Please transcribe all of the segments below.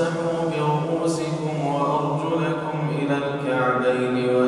الذين قالوا إنا نصارى أخذنا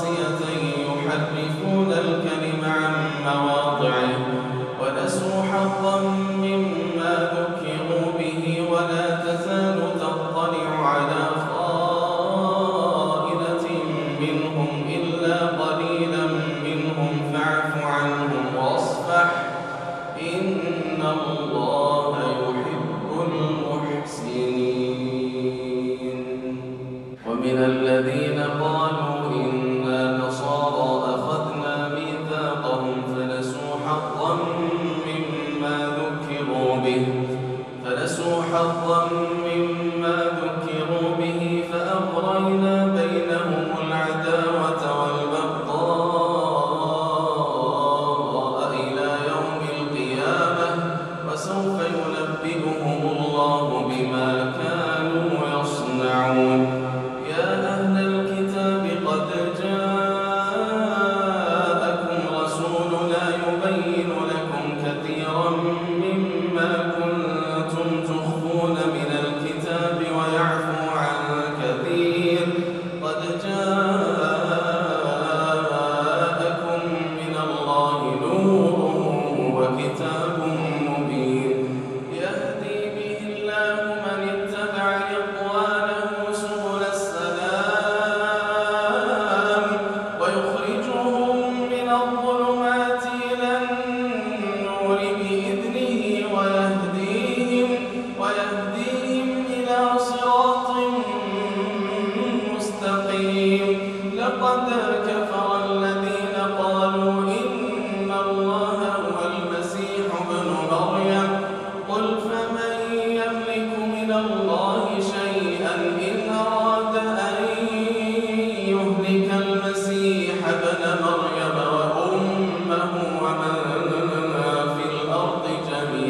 sim كتاب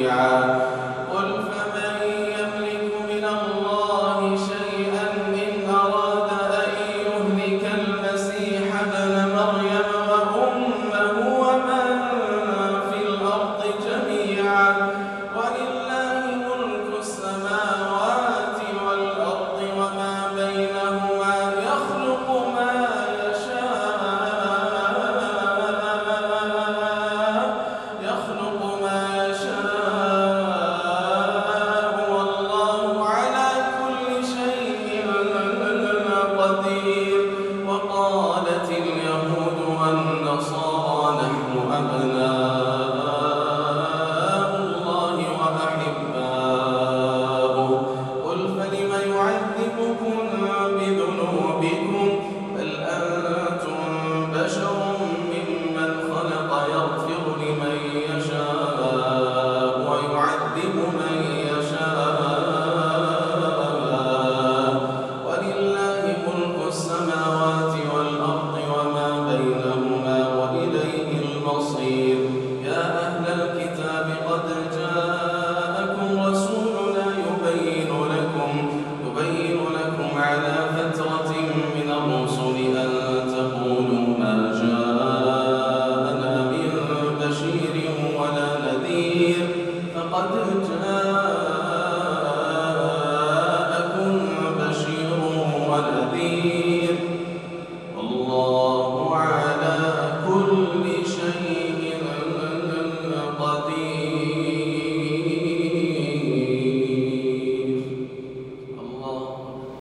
Yeah.